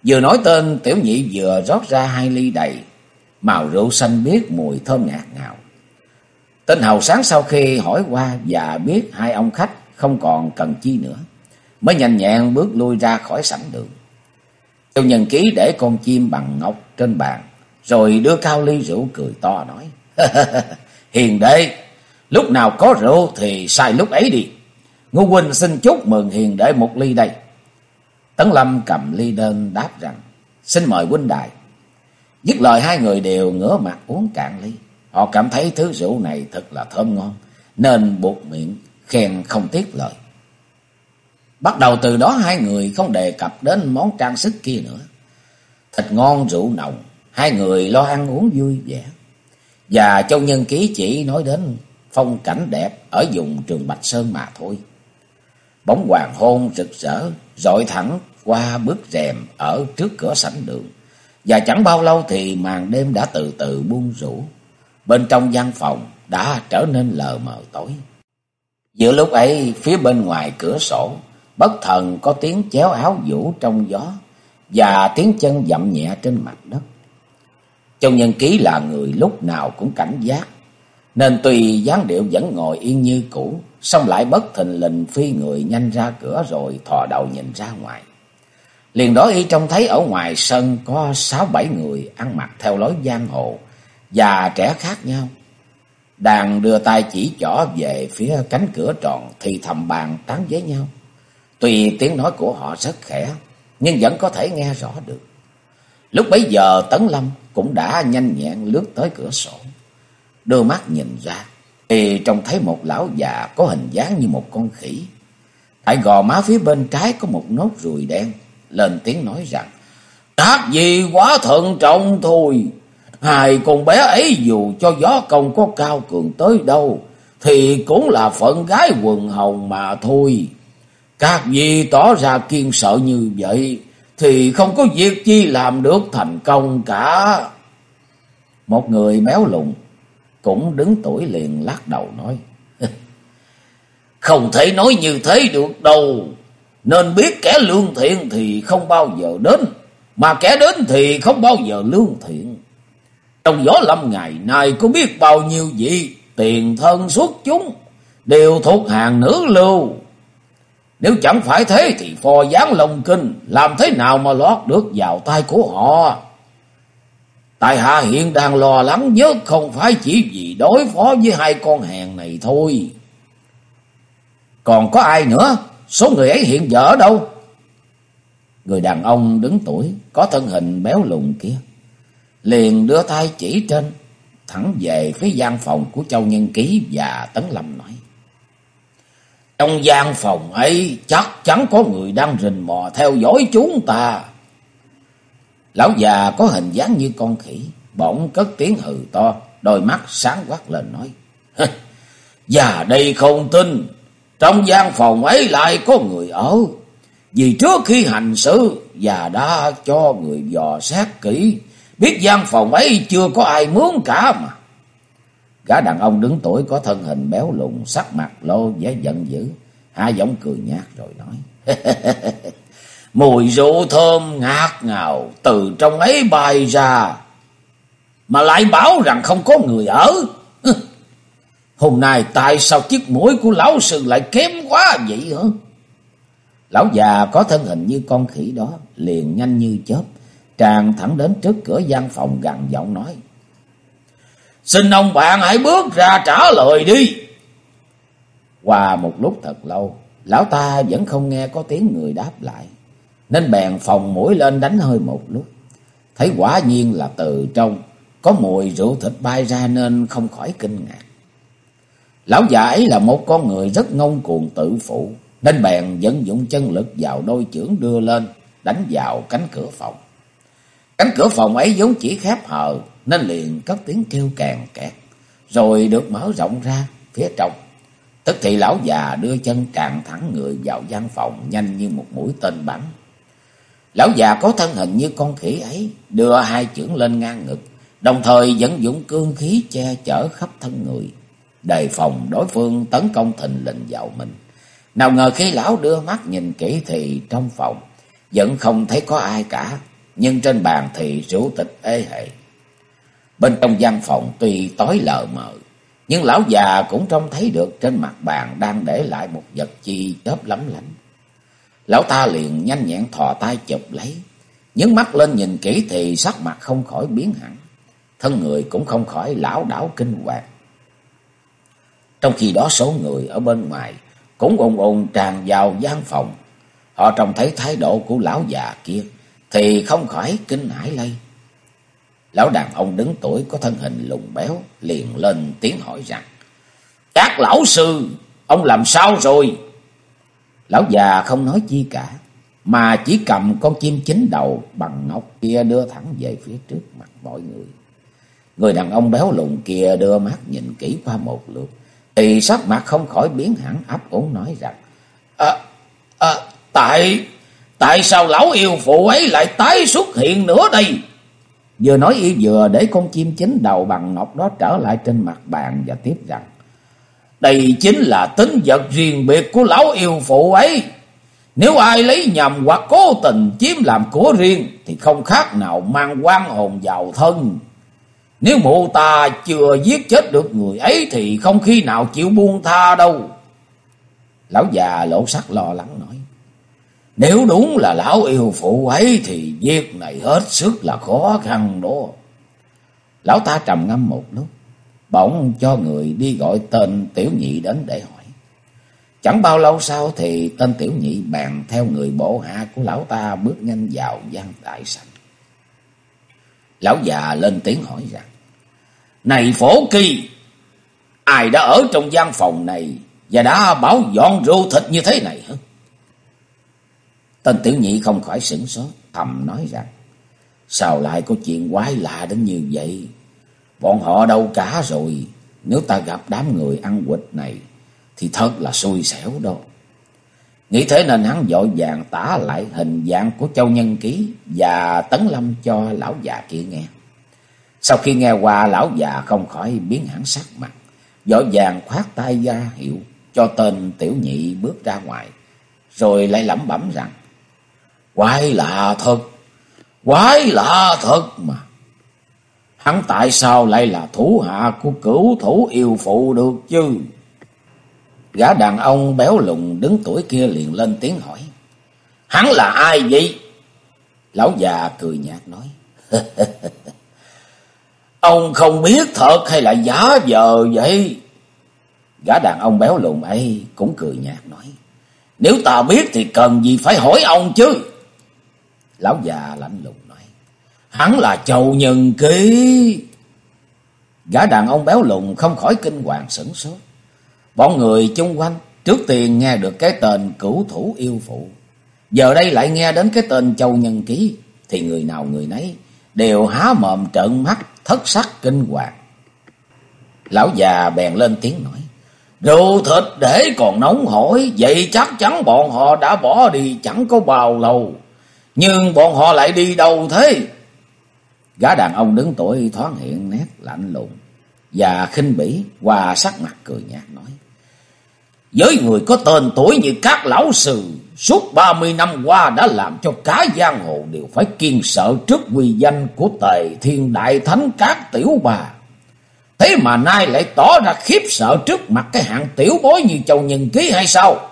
Vừa nói tên tiểu nhị vừa rót ra hai ly đầy, màu rượu xanh biếc mùi thơm ngạt ngào. Tên hầu sáng sau khi hỏi qua và biết hai ông khách không còn cần chi nữa, mới nhanh nhẹn bước lui ra khỏi sảnh đường. Tiêu nhân ký để con chim bằng ngọc trên bàn, rồi đưa cao ly rượu cười to nói, Hiền đệ, lúc nào có rượu thì sai lúc ấy đi. Ngô Quỳnh xin chúc mừng hiền đệ một ly đây. Tấn Lâm cầm ly đơn đáp rằng, xin mời huynh đại. Dứt lời hai người đều ngửa mặt uống cạn ly. Họ cảm thấy thứ rượu này thật là thơm ngon, nên buộc miệng khen không tiếc lời. Bắt đầu từ đó hai người không đề cập đến món trang sức kia nữa. Thịt ngon rượu nồng, hai người lo ăn uống vui vẻ. Và Châu Nhân Ký chỉ nói đến phong cảnh đẹp ở vùng Trường Bạch Sơn mà thôi. Bóng hoàng hôn rực rỡ, dội thẳng qua bước rèm ở trước cửa sảnh đường. Và chẳng bao lâu thì màn đêm đã từ từ buông rủ. Bên trong gian phòng đã trở nên lờ mờ tối. Giữa lúc ấy, phía bên ngoài cửa sổ, bất thần có tiếng chéo áo vũ trong gió và tiếng chân dậm nhẹ trên mặt đất. Trong nhân ký là người lúc nào cũng cảnh giác, nên tuy dáng điệu vẫn ngồi yên như cũ, xong lại bất thình lình phi người nhanh ra cửa rồi thò đầu nhìn ra ngoài. Liền đó y trông thấy ở ngoài sân có sáu bảy người ăn mặc theo lối giang hồ, già trẻ khác nhau. Đàn đưa tay chỉ trỏ về phía cánh cửa tròn thì thầm bàn tán với nhau. Tuy tiếng nói của họ rất khẽ, nhưng vẫn có thể nghe rõ được. Lúc bấy giờ Tấn Lâm cũng đã nhanh nhẹn lướt tới cửa sổ. Đưa mắt nhìn ra, thì trông thấy một lão già có hình dáng như một con khỉ. Tại gò má phía bên trái có một nốt ruồi đen, lên tiếng nói rằng, Các gì quá thận trọng thôi, hai con bé ấy dù cho gió công có cao cường tới đâu, thì cũng là phận gái quần hồng mà thôi. Các vị tỏ ra kiên sợ như vậy, thì không có việc chi làm được thành công cả. Một người béo lùn cũng đứng tuổi liền lắc đầu nói. Không thể nói như thế được đâu. Nên biết kẻ lương thiện thì không bao giờ đến. Mà kẻ đến thì không bao giờ lương thiện. Trong gió lâm ngày nay có biết bao nhiêu vị tiền thân xuất chúng đều thuộc hàng nữ lưu. Nếu chẳng phải thế thì phò gián lồng kinh làm thế nào mà lót được vào tay của họ. Tại hạ hiện đang lo lắng nhất không phải chỉ vì đối phó với hai con hàng này thôi. Còn có ai nữa? Số người ấy hiện giờ ở đâu? Người đàn ông đứng tuổi, có thân hình béo lùn kia. Liền đưa tay chỉ trên, thẳng về phía gian phòng của Châu Nhân Ký và Tấn Lâm nói. Trong gian phòng ấy chắc chắn có người đang rình mò theo dõi chúng ta. Lão già có hình dáng như con khỉ, bỗng cất tiếng hừ to, đôi mắt sáng quát lên nói. già đây không tin, trong gian phòng ấy lại có người ở. Vì trước khi hành sự, già đã cho người dò xét kỹ, biết gian phòng ấy chưa có ai mướn cả mà. Gã đàn ông đứng tuổi có thân hình béo lùn, sắc mặt lô vẻ giận dữ. Hai giọng cười nhạt rồi nói. Mùi rượu thơm ngát ngào từ trong ấy bay ra. Mà lại bảo rằng không có người ở. Hôm nay tại sao chiếc mũi của lão sư lại kém quá vậy hả? Lão già có thân hình như con khỉ đó, liền nhanh như chớp, tràn thẳng đến trước cửa gian phòng gằn giọng nói. Xin ông bạn hãy bước ra trả lời đi. Qua một lúc thật lâu, lão ta vẫn không nghe có tiếng người đáp lại. Nên bèn phòng mũi lên đánh hơi một lúc. Thấy quả nhiên là từ trong, có mùi rượu thịt bay ra nên không khỏi kinh ngạc. Lão già ấy là một con người rất ngông cuồng tự phụ, nên bèn dẫn dụng chân lực vào đôi chưởng đưa lên, đánh vào cánh cửa phòng. Cánh cửa phòng ấy vốn chỉ khép hờ, nên liền cất tiếng kêu càng kẹt, rồi được mở rộng ra phía trong. Tức thì lão già đưa chân tràn thẳng người vào gian phòng nhanh như một mũi tên bắn. Lão già có thân hình như con khỉ ấy, đưa hai chưởng lên ngang ngực, đồng thời vẫn dụng cương khí che chở khắp thân người, đề phòng đối phương tấn công thình lình vào mình. Nào ngờ khi lão đưa mắt nhìn kỹ thì trong phòng vẫn không thấy có ai cả, nhưng trên bàn thì rượu tịch ê hề. Bên trong gian phòng tuy tối lờ mờ, nhưng lão già cũng trông thấy được trên mặt bàn đang để lại một vật chi chớp lắm lánh. Lão ta liền nhanh nhẹn thò tay chụp lấy, nhấn mắt lên nhìn kỹ thì sắc mặt không khỏi biến hẳn, thân người cũng không khỏi lão đảo kinh hoàng. Trong khi đó số người ở bên ngoài cũng ồn ồn tràn vào gian phòng, họ trông thấy thái độ của lão già kia thì không khỏi kinh hãi lây. Lão đàn ông đứng tuổi có thân hình lùn béo liền lên tiếng hỏi rằng Các lão sư, ông làm sao rồi? Lão già không nói chi cả, mà chỉ cầm con chim chín đầu bằng ngọc kia đưa thẳng về phía trước mặt mọi người. Người đàn ông béo lùn kia đưa mắt nhìn kỹ qua một lượt, thì sắc mặt không khỏi biến hẳn ấp úng nói rằng à, à, Tại tại sao lão yêu phụ ấy lại tái xuất hiện nữa đây? Vừa nói y vừa để con chim chín đầu bằng ngọc đó trở lại trên mặt bàn và tiếp rằng, Đây chính là tính vật riêng biệt của lão yêu phụ ấy. Nếu ai lấy nhầm hoặc cố tình chiếm làm của riêng, thì không khác nào mang quan hồn vào thân. Nếu mụ ta chưa giết chết được người ấy, thì không khi nào chịu buông tha đâu. Lão già lộ sắc lo lắng nói. Nếu đúng là lão yêu phụ ấy thì việc này hết sức là khó khăn đó. Lão ta trầm ngâm một lúc, bỗng cho người đi gọi tên tiểu nhị đến để hỏi. Chẳng bao lâu sau thì tên tiểu nhị bàn theo người bộ hạ của lão ta bước nhanh vào gian đại sảnh. Lão già lên tiếng hỏi rằng, Này phổ kỳ, ai đã ở trong gian phòng này và đã bảo dọn rượu thịt như thế này hả? Tên tiểu nhị không khỏi sửng sốt, thầm nói rằng, sao lại có chuyện quái lạ đến như vậy? Bọn họ đâu cả rồi, nếu ta gặp đám người ăn quỵt này, thì thật là xui xẻo đâu. Nghĩ thế nên hắn vội vàng tả lại hình dạng của Châu Nhân Ký và Tấn Lâm cho lão già kia nghe. Sau khi nghe qua lão già không khỏi biến hẳn sắc mặt, vội vàng khoát tay ra hiệu cho tên tiểu nhị bước ra ngoài, rồi lại lẩm bẩm rằng, Quái lạ thật, quái lạ thật mà. Hắn tại sao lại là thủ hạ của cửu thủ yêu phụ được chứ? Gã đàn ông béo lùn đứng tuổi kia liền lên tiếng hỏi. Hắn là ai vậy? Lão già cười nhạt nói. ông không biết thật hay là giả vờ vậy? Gã đàn ông béo lùn ấy cũng cười nhạt nói. Nếu ta biết thì cần gì phải hỏi ông chứ? Lão già lạnh lùng nói. Hắn là châu nhân ký. Gã đàn ông béo lùn không khỏi kinh hoàng sửng sốt. Bọn người chung quanh trước tiên nghe được cái tên cửu thủ yêu phụ. Giờ đây lại nghe đến cái tên châu nhân ký. Thì người nào người nấy đều há mồm trợn mắt thất sắc kinh hoàng. Lão già bèn lên tiếng nói. Rượu thịt để còn nóng hổi, vậy chắc chắn bọn họ đã bỏ đi chẳng có bao lâu. Nhưng bọn họ lại đi đâu thế? Gã đàn ông đứng tuổi thoáng hiện nét lạnh lùng và khinh bỉ qua sắc mặt cười nhạt nói. Với người có tên tuổi như các lão sư, suốt ba mươi năm qua đã làm cho cả giang hồ đều phải kiên sợ trước quy danh của tề thiên đại thánh các tiểu bà. Thế mà nay lại tỏ ra khiếp sợ trước mặt cái hạng tiểu bối như châu nhân ký hay sao?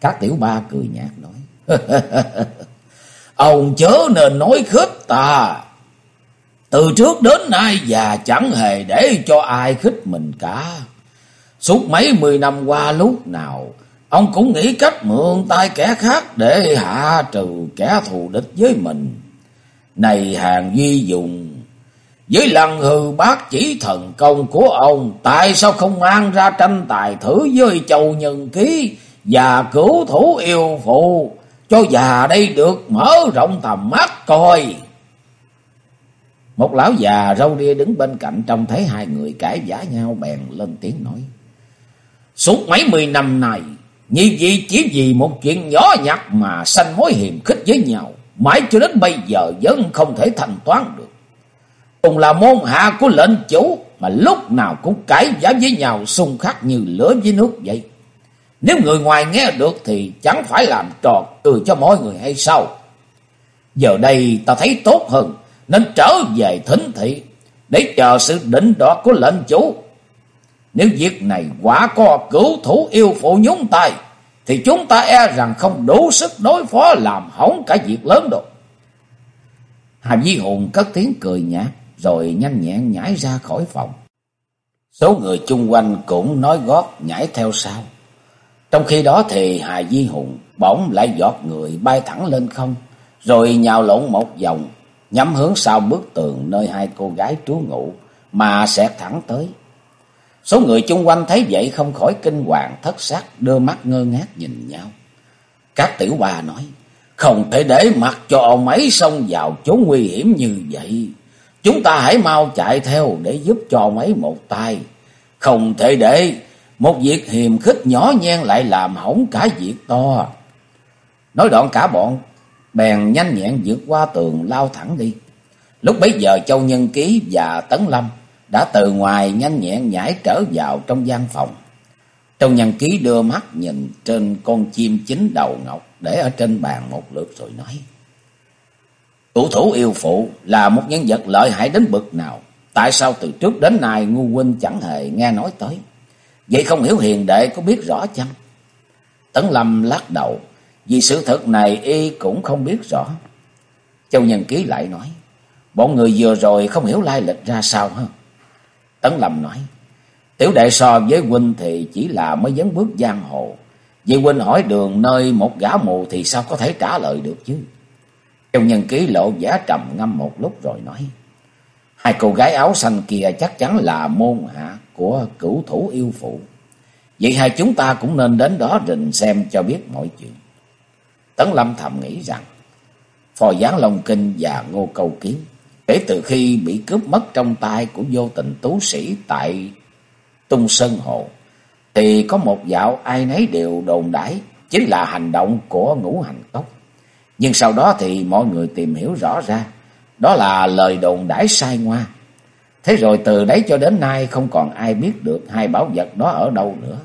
Các tiểu ba cười nhạt nói. Ông chớ nên nói khích ta. Từ trước đến nay già chẳng hề để cho ai khích mình cả. Suốt mấy mươi năm qua lúc nào, ông cũng nghĩ cách mượn tay kẻ khác để hạ trừ kẻ thù địch với mình. Này hàng duy dùng, với lần hư bác chỉ thần công của ông, tại sao không mang ra tranh tài thử với châu nhân ký và cứu thủ yêu phụ, cho già đây được mở rộng tầm mắt coi. Một lão già râu ria đứng bên cạnh trông thấy hai người cãi giả nhau bèn lên tiếng nói. Suốt mấy mươi năm này, như vậy chỉ vì một chuyện nhỏ nhặt mà sanh mối hiềm khích với nhau, mãi cho đến bây giờ vẫn không thể thành toán được. Cùng là môn hạ của lệnh chủ mà lúc nào cũng cãi giả với nhau xung khắc như lửa với nước vậy. Nếu người ngoài nghe được thì chẳng phải làm trò cười cho mọi người hay sao? Giờ đây ta thấy tốt hơn, nên trở về thính thị, để chờ sự định đoạt của lệnh chủ. Nếu việc này quả có cứu thủ yêu phụ nhúng tay, thì chúng ta e rằng không đủ sức đối phó làm hỏng cả việc lớn đâu. Hà Di Hùng cất tiếng cười nhạt rồi nhanh nhẹn nhảy ra khỏi phòng. Số người chung quanh cũng nói gót nhảy theo sau. Trong khi đó thì Hà Di Hùng bỗng lại giọt người bay thẳng lên không, rồi nhào lộn một vòng, nhắm hướng sau bức tường nơi hai cô gái trú ngụ, mà xẹt thẳng tới. Số người chung quanh thấy vậy không khỏi kinh hoàng thất sắc, đưa mắt ngơ ngác nhìn nhau. Các tiểu bà nói, không thể để mặc cho ông ấy xông vào chỗ nguy hiểm như vậy. Chúng ta hãy mau chạy theo để giúp cho ông ấy một tay. Không thể để một việc hiềm khích nhỏ nhen lại làm hỏng cả việc to. Nói đoạn cả bọn, bèn nhanh nhẹn vượt qua tường lao thẳng đi. Lúc bấy giờ Châu Nhân Ký và Tấn Lâm đã từ ngoài nhanh nhẹn nhảy trở vào trong gian phòng. Châu Nhân Ký đưa mắt nhìn trên con chim chín đầu ngọc để ở trên bàn một lượt rồi nói. Thủ thủ yêu phụ là một nhân vật lợi hại đến bực nào. Tại sao từ trước đến nay ngu huynh chẳng hề nghe nói tới. Vậy không hiểu hiền đệ có biết rõ chăng? Tấn Lâm lắc đầu. Vì sự thật này y cũng không biết rõ. Châu Nhân Ký lại nói. Bọn người vừa rồi không hiểu lai lịch ra sao hả? Tấn Lâm nói. Tiểu đệ so với huynh thì chỉ là mới dấn bước giang hồ. Vì huynh hỏi đường nơi một gã mù thì sao có thể trả lời được chứ? Châu Nhân Ký lộ giả trầm ngâm một lúc rồi nói. Hai cô gái áo xanh kia chắc chắn là môn hạ của cửu thủ yêu phụ. Vậy hai chúng ta cũng nên đến đó rình xem cho biết mọi chuyện. Tấn Lâm thầm nghĩ rằng, Phò Giáng Long Kinh và Ngô Câu Kiến, kể từ khi bị cướp mất trong tay của vô tình tú sĩ tại Tung Sơn Hồ, thì có một dạo ai nấy đều đồn đãi chính là hành động của ngũ hành cốc. Nhưng sau đó thì mọi người tìm hiểu rõ ra, đó là lời đồn đãi sai ngoa. Thế rồi từ đấy cho đến nay không còn ai biết được hai bảo vật đó ở đâu nữa.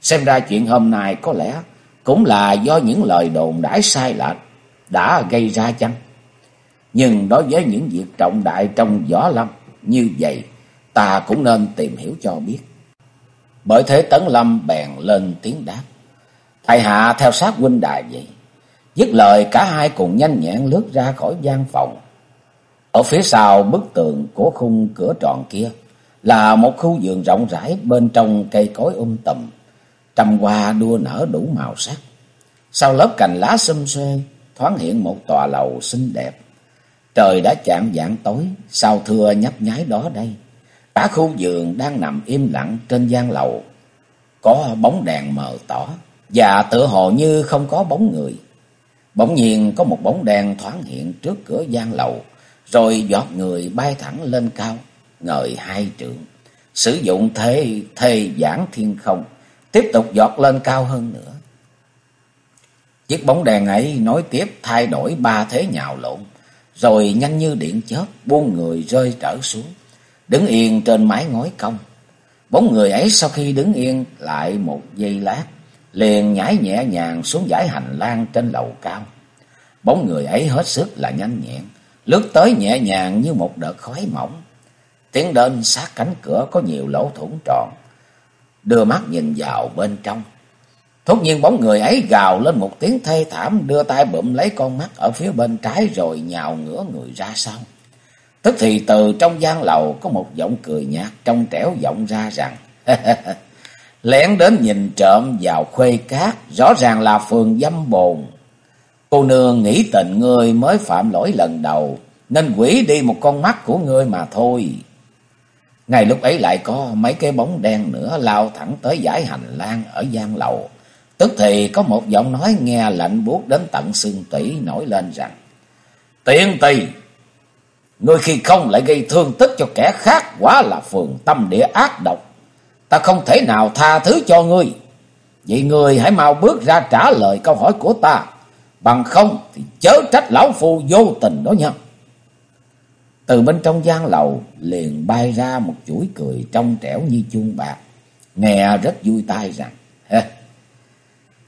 Xem ra chuyện hôm nay có lẽ cũng là do những lời đồn đãi sai lệch đã gây ra chăng? Nhưng đối với những việc trọng đại trong võ lâm như vậy, ta cũng nên tìm hiểu cho biết. Bởi thế Tấn Lâm bèn lên tiếng đáp. Thầy hạ theo sát huynh đài vậy. Dứt lời cả hai cùng nhanh nhẹn lướt ra khỏi gian phòng. Ở phía sau bức tường của khung cửa tròn kia là một khu vườn rộng rãi bên trong cây cối um tùm, trăm hoa đua nở đủ màu sắc. Sau lớp cành lá xum xuê, thoáng hiện một tòa lầu xinh đẹp. Trời đã chạm dạng tối, sao thưa nhấp nháy đó đây. Cả khu vườn đang nằm im lặng trên gian lầu. Có bóng đèn mờ tỏ, và tựa hồ như không có bóng người. Bỗng nhiên có một bóng đèn thoáng hiện trước cửa gian lầu, rồi giọt người bay thẳng lên cao, ngời hai trượng, sử dụng thế thê giảng thiên không, tiếp tục giọt lên cao hơn nữa. Chiếc bóng đèn ấy nối tiếp thay đổi ba thế nhào lộn, rồi nhanh như điện chớp buông người rơi trở xuống, đứng yên trên mái ngói cong. Bóng người ấy sau khi đứng yên lại một giây lát, liền nhảy nhẹ nhàng xuống dải hành lang trên lầu cao. Bóng người ấy hết sức là nhanh nhẹn, lướt tới nhẹ nhàng như một đợt khói mỏng. Tiến đến sát cánh cửa có nhiều lỗ thủng tròn, đưa mắt nhìn vào bên trong. Thốt nhiên bóng người ấy gào lên một tiếng thê thảm, đưa tay bụm lấy con mắt ở phía bên trái rồi nhào ngửa người ra sau. Tức thì từ trong gian lầu có một giọng cười nhạt trong trẻo vọng ra rằng Lén đến nhìn trộm vào khuê cát, rõ ràng là phường dâm bồn. Cô nương nghĩ tình ngươi mới phạm lỗi lần đầu, nên quỷ đi một con mắt của ngươi mà thôi. Ngay lúc ấy lại có mấy cái bóng đen nữa lao thẳng tới giải hành lang ở gian lầu. Tức thì có một giọng nói nghe lạnh buốt đến tận xương tủy nổi lên rằng Tiện tì, ngươi khi không lại gây thương tích cho kẻ khác quá là phường tâm địa ác độc. Ta không thể nào tha thứ cho ngươi. Vậy ngươi hãy mau bước ra trả lời câu hỏi của ta. Bằng không thì chớ trách lão phu vô tình đó nha. Từ bên trong gian lầu liền bay ra một chuỗi cười trong trẻo như chuông bạc. Nghe rất vui tai rằng.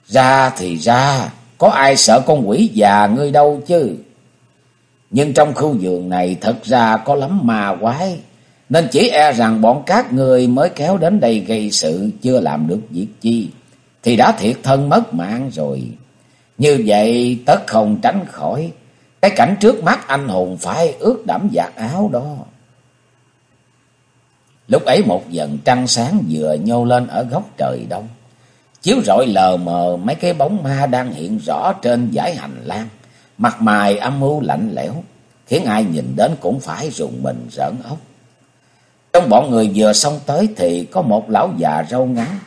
Ra thì ra, có ai sợ con quỷ già ngươi đâu chứ. Nhưng trong khu vườn này thật ra có lắm ma quái. Nên chỉ e rằng bọn các người mới kéo đến đây gây sự chưa làm được việc chi. Thì đã thiệt thân mất mạng rồi. Như vậy tất không tránh khỏi. Cái cảnh trước mắt anh hùng phải ướt đẫm giặt áo đó. Lúc ấy một dần trăng sáng vừa nhô lên ở góc trời đông chiếu rọi lờ mờ mấy cái bóng ma đang hiện rõ trên dải hành lang, mặt mày âm mưu lạnh lẽo, khiến ai nhìn đến cũng phải rùng mình rợn ốc. Trong bọn người vừa xong tới thì có một lão già râu ngắn,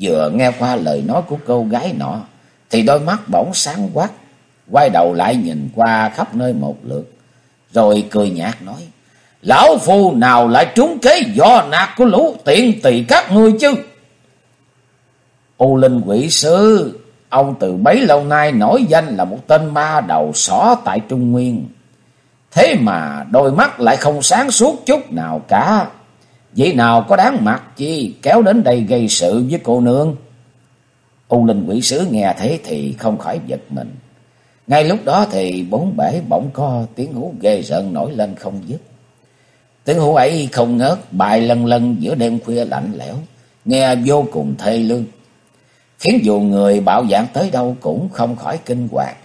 vừa nghe qua lời nói của cô gái nọ, thì đôi mắt bỗng sáng quát, quay đầu lại nhìn qua khắp nơi một lượt, rồi cười nhạt nói, Lão phu nào lại trúng kế do nạt của lũ tiện tỳ các ngươi chứ? U Linh quỷ sư, ông từ bấy lâu nay nổi danh là một tên ma đầu xỏ tại Trung Nguyên. Thế mà đôi mắt lại không sáng suốt chút nào cả. Vậy nào có đáng mặt chi kéo đến đây gây sự với cô nương? U Linh quỷ sứ nghe thế thì không khỏi giật mình. Ngay lúc đó thì bốn bể bỗng có tiếng hú ghê rợn nổi lên không dứt. Tiếng hú ấy không ngớt bài lần lần giữa đêm khuya lạnh lẽo, nghe vô cùng thê lương khiến dù người bạo dạng tới đâu cũng không khỏi kinh hoàng.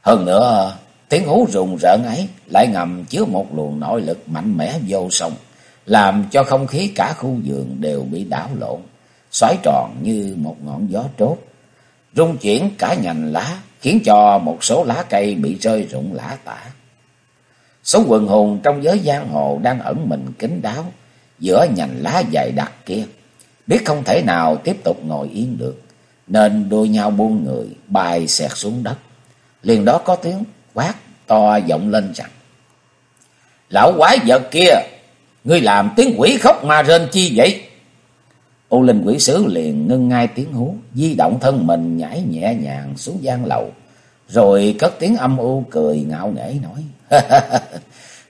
Hơn nữa, tiếng hú rùng rợn ấy lại ngầm chứa một luồng nội lực mạnh mẽ vô song, làm cho không khí cả khu vườn đều bị đảo lộn, xoáy tròn như một ngọn gió trốt, rung chuyển cả nhành lá, khiến cho một số lá cây bị rơi rụng lã tả. Số quần hùng trong giới giang hồ đang ẩn mình kín đáo giữa nhành lá dày đặc kia, biết không thể nào tiếp tục ngồi yên được, nên đôi nhau buông người bay xẹt xuống đất. Liền đó có tiếng quát to vọng lên rằng: "Lão quái vật kia, ngươi làm tiếng quỷ khóc ma rên chi vậy?" U Linh quỷ sứ liền ngưng ngay tiếng hú, di động thân mình nhảy nhẹ nhàng xuống gian lầu, rồi cất tiếng âm u cười ngạo nghễ nói: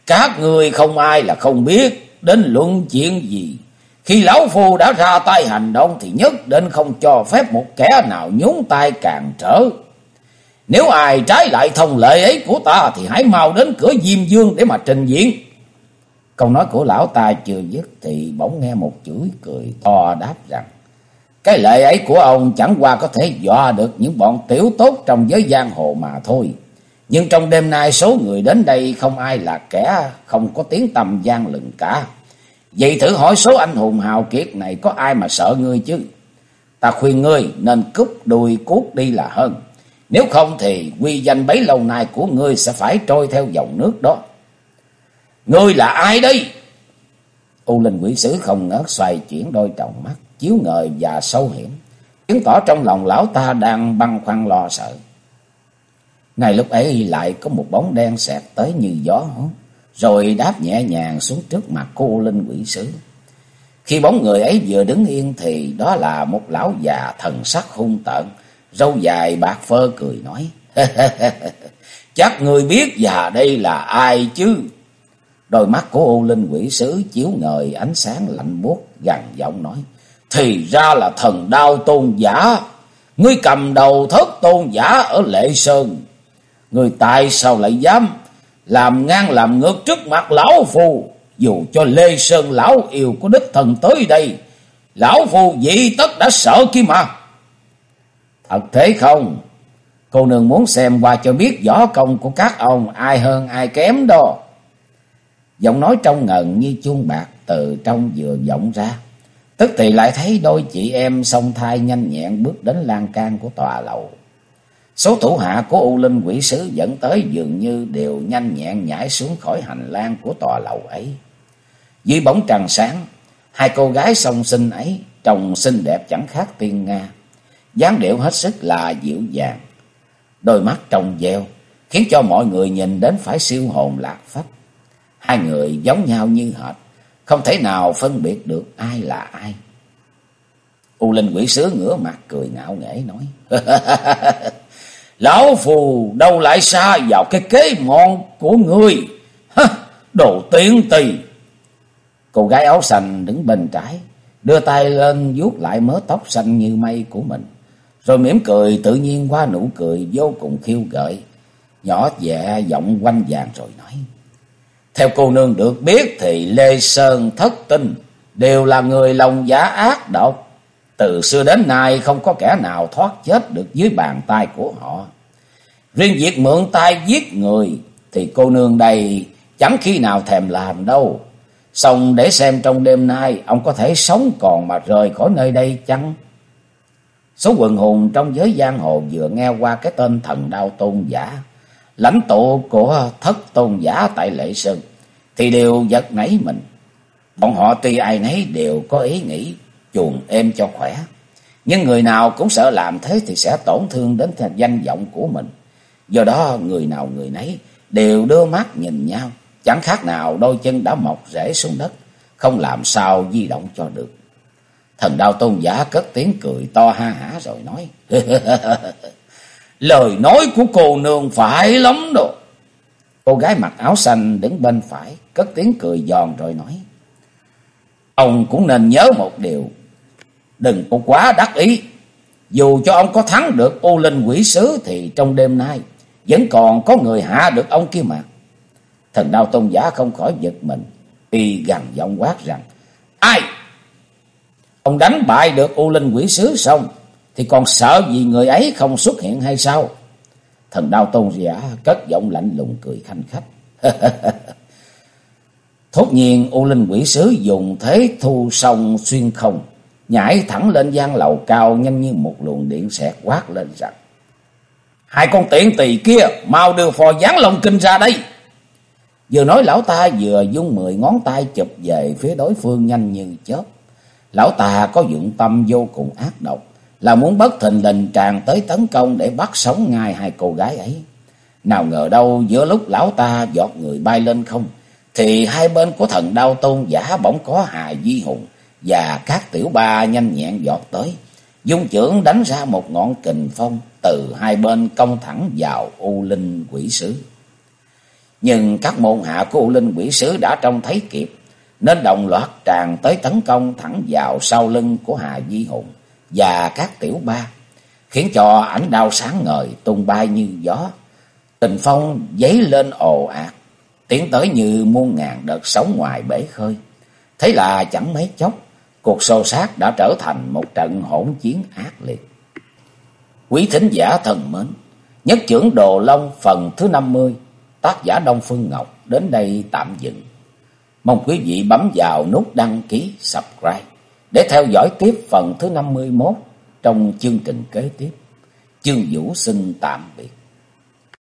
"Các người không ai là không biết đến luận chuyện gì." Khi lão phu đã ra tay hành động thì nhất định không cho phép một kẻ nào nhúng tay cản trở. Nếu ai trái lại thông lệ ấy của ta thì hãy mau đến cửa Diêm Dương để mà trình diện. Câu nói của lão ta chưa dứt thì bỗng nghe một chuỗi cười to đáp rằng, cái lệ ấy của ông chẳng qua có thể dọa được những bọn tiểu tốt trong giới giang hồ mà thôi. Nhưng trong đêm nay số người đến đây không ai là kẻ, không có tiếng tầm gian lừng cả. Vậy thử hỏi số anh hùng hào kiệt này có ai mà sợ ngươi chứ? Ta khuyên ngươi nên cúp đuôi cuốc đi là hơn. Nếu không thì quy danh bấy lâu nay của ngươi sẽ phải trôi theo dòng nước đó. Ngươi là ai đây? U Linh quỷ sứ không ngớt xoay chuyển đôi tròng mắt, chiếu ngời và sâu hiểm, chứng tỏ trong lòng lão ta đang băn khoăn lo sợ. Ngay lúc ấy lại có một bóng đen xẹt tới như gió hốt rồi đáp nhẹ nhàng xuống trước mặt cô linh quỷ sứ. Khi bóng người ấy vừa đứng yên thì đó là một lão già thần sắc hung tợn, râu dài bạc phơ cười nói. Chắc người biết già đây là ai chứ? Đôi mắt của ô linh quỷ sứ chiếu ngời ánh sáng lạnh buốt, gằn giọng nói. Thì ra là thần đao tôn giả. Ngươi cầm đầu thất tôn giả ở Lệ Sơn. Ngươi tại sao lại dám làm ngang làm ngược trước mặt lão phù? Dù cho Lê Sơn lão yêu của đích thần tới đây. Lão phù dị tất đã sợ kia mà. Thật thế không? Cô nương muốn xem qua cho biết võ công của các ông ai hơn ai kém đó. Giọng nói trong ngần như chuông bạc từ trong vừa vọng ra. Tức thì lại thấy đôi chị em song thai nhanh nhẹn bước đến lan can của tòa lầu. Số thủ hạ của U Linh quỷ sứ dẫn tới dường như đều nhanh nhẹn nhảy xuống khỏi hành lang của tòa lầu ấy. Dưới bóng trăng sáng, hai cô gái song sinh ấy trông xinh đẹp chẳng khác tiên Nga. dáng điệu hết sức là dịu dàng. Đôi mắt trong veo, khiến cho mọi người nhìn đến phải siêu hồn lạc phách. Hai người giống nhau như hệt, không thể nào phân biệt được ai là ai. U Linh quỷ sứ ngửa mặt cười ngạo nghễ nói. Lão phù đâu lại xa vào cái kế mọn của ngươi. Đồ tiện tỳ. Cô gái áo xanh đứng bên trái, đưa tay lên vuốt lại mớ tóc xanh như mây của mình. Rồi mỉm cười tự nhiên qua nụ cười vô cùng khiêu gợi. Nhỏ nhẹ giọng quanh vàng rồi nói. Theo cô nương được biết thì Lê Sơn thất tinh đều là người lòng giả ác độc. Từ xưa đến nay không có kẻ nào thoát chết được dưới bàn tay của họ. Riêng việc mượn tay giết người thì cô nương đây chẳng khi nào thèm làm đâu. Xong để xem trong đêm nay ông có thể sống còn mà rời khỏi nơi đây chăng? Số quần hùng trong giới giang hồ vừa nghe qua cái tên thần đao tôn giả, lãnh tụ của thất tôn giả tại Lệ Sơn, thì đều giật nảy mình. Bọn họ tuy ai nấy đều có ý nghĩ chuồn êm cho khỏe, nhưng người nào cũng sợ làm thế thì sẽ tổn thương đến danh vọng của mình. Do đó người nào người nấy đều đưa mắt nhìn nhau, chẳng khác nào đôi chân đã mọc rễ xuống đất, không làm sao di động cho được. Thần đao tôn giả cất tiếng cười to ha hả rồi nói. Lời nói của cô nương phải lắm đồ. Cô gái mặc áo xanh đứng bên phải, cất tiếng cười giòn rồi nói. Ông cũng nên nhớ một điều. Đừng có quá đắc ý. Dù cho ông có thắng được ô linh quỷ sứ thì trong đêm nay vẫn còn có người hạ được ông kia mà. Thần đao tôn giả không khỏi giật mình. Y gằn giọng quát rằng. Ai? Ông đánh bại được U Linh quỷ sứ xong, thì còn sợ gì người ấy không xuất hiện hay sao? Thần đao tôn giả cất giọng lạnh lùng cười khanh khách. Thốt nhiên U Linh quỷ sứ dùng thế thu sông xuyên không, nhảy thẳng lên gian lầu cao nhanh như một luồng điện xẹt quát lên rằng. Hai con tiện tỳ kia, mau đưa phò gián lồng kinh ra đây. Vừa nói lão ta vừa dung mười ngón tay chụp về phía đối phương nhanh như chớp. Lão ta có dụng tâm vô cùng ác độc, là muốn bất thình lình tràn tới tấn công để bắt sống ngay hai cô gái ấy. Nào ngờ đâu giữa lúc lão ta giọt người bay lên không, thì hai bên của thần đao tôn giả bỗng có Hà Di Hùng và các tiểu ba nhanh nhẹn giọt tới. Dung trưởng đánh ra một ngọn kình phong từ hai bên công thẳng vào U Linh quỷ sứ. Nhưng các môn hạ của U Linh quỷ sứ đã trông thấy kịp, nên đồng loạt tràn tới tấn công thẳng vào sau lưng của Hà Di Hùng và các tiểu ba, khiến cho ảnh đao sáng ngời tung bay như gió. Tình phong dấy lên ồ ạt, tiến tới như muôn ngàn đợt sóng ngoài bể khơi. Thế là chẳng mấy chốc, cuộc sâu sát đã trở thành một trận hỗn chiến ác liệt. Quý thính giả thần mến, nhất trưởng Đồ Long phần thứ 50, tác giả Đông Phương Ngọc đến đây tạm dừng. Mong quý vị bấm vào nút đăng ký subscribe để theo dõi tiếp phần thứ 51 trong chương trình kế tiếp. Chương Vũ xin tạm biệt.